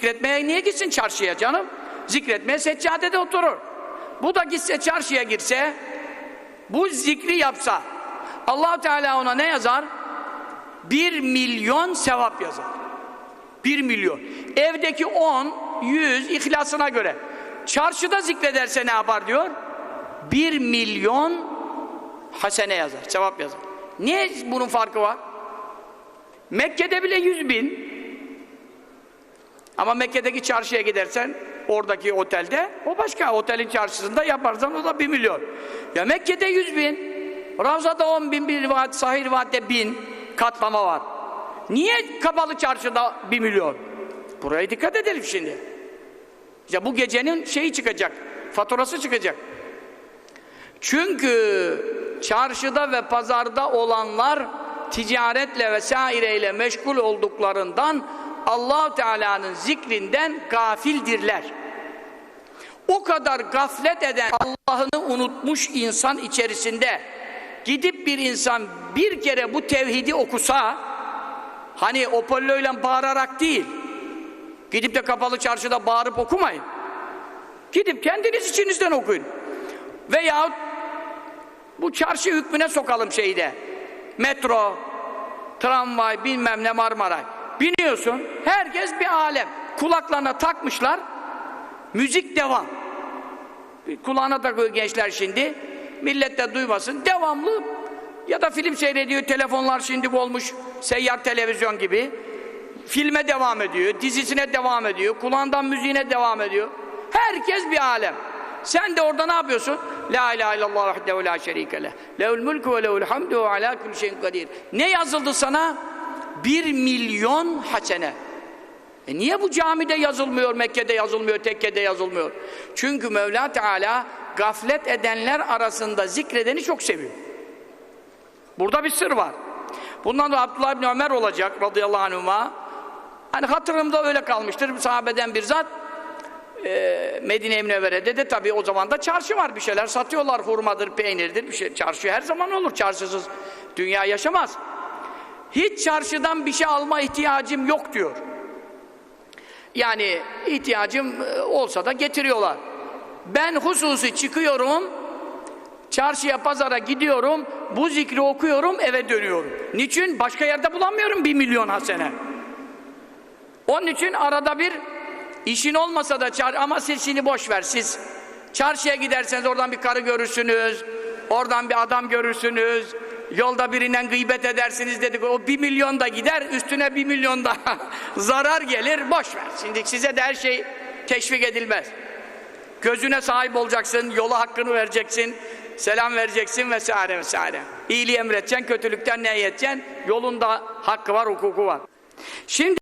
Zikretmeye niye gitsin çarşıya canım? Zikretmeye seccadede oturur. Bu da gitse çarşıya girse, bu zikri yapsa, allah Teala ona ne yazar? Bir milyon sevap yazar. Bir milyon. Evdeki on, yüz ihlasına göre. Çarşıda zikrederse ne yapar diyor? Bir milyon hasene yazar, sevap yazar. Niye bunun farkı var? Mekke'de bile yüz bin. Ama Mekke'deki çarşıya gidersen, oradaki otelde, o başka otelin çarşısında yaparsan o da bir milyon. Ya Mekke'de yüz bin, Ravza'da on bin, bir rivayet, sahih rivayette bin katlama var. Niye kapalı çarşıda bir milyon? Buraya dikkat edelim şimdi. Ya bu gecenin şeyi çıkacak, faturası çıkacak. Çünkü çarşıda ve pazarda olanlar ticaretle vesaireyle meşgul olduklarından allah Teala'nın zikrinden gafildirler. O kadar gaflet eden Allah'ını unutmuş insan içerisinde gidip bir insan bir kere bu tevhidi okusa hani opolloyla bağırarak değil gidip de kapalı çarşıda bağırıp okumayın. Gidip kendiniz içinizden okuyun. Veyahut bu çarşı hükmüne sokalım şeyde. Metro, tramvay, bilmem ne Marmaray. Biniyorsun, herkes bir alem. Kulaklarına takmışlar, müzik devam. Kulağına takıyor gençler şimdi. Millet de duymasın. Devamlı ya da film seyrediyor. Telefonlar şimdi olmuş seyyar televizyon gibi. Filme devam ediyor, dizisine devam ediyor, kulağından müziğine devam ediyor. Herkes bir alem. Sen de orada ne yapıyorsun? La ilahe illallah vahdehu la şerike leh. Lehul mulku ve lehul hamdu ve ala kulli şeyin kadir. Ne yazıldı sana? Bir milyon hasene. E niye bu camide yazılmıyor, Mekke'de yazılmıyor, tekkede yazılmıyor? Çünkü Mevla Teala gaflet edenler arasında zikredeni çok seviyor. Burada bir sır var. Bundan da Abdullah bin Ömer olacak radıyallahu anhuma. Hani hatırımda öyle kalmıştır sahabeden bir zat. Ee, Medine-i Münevvere'de de tabii o zaman da çarşı var bir şeyler satıyorlar hurmadır, peynirdir bir şey. Çarşı her zaman olur. Çarşısız dünya yaşamaz. Hiç çarşıdan bir şey alma ihtiyacım yok diyor. Yani ihtiyacım e, olsa da getiriyorlar. Ben hususi çıkıyorum, çarşıya, pazara gidiyorum, bu zikri okuyorum, eve dönüyorum. Niçin? Başka yerde bulamıyorum bir milyon hasene. Onun için arada bir işin olmasa da çar ama şimdi boş ver siz. Çarşıya giderseniz oradan bir karı görürsünüz, oradan bir adam görürsünüz, yolda birinden gıybet edersiniz dedik. O bir milyon da gider, üstüne bir milyon da zarar gelir, boş ver. Şimdi size de her şey teşvik edilmez. Gözüne sahip olacaksın, yola hakkını vereceksin, selam vereceksin vesaire vesaire. İyiliği emredeceksin, kötülükten ne edeceksin? Yolunda hakkı var, hukuku var. Şimdi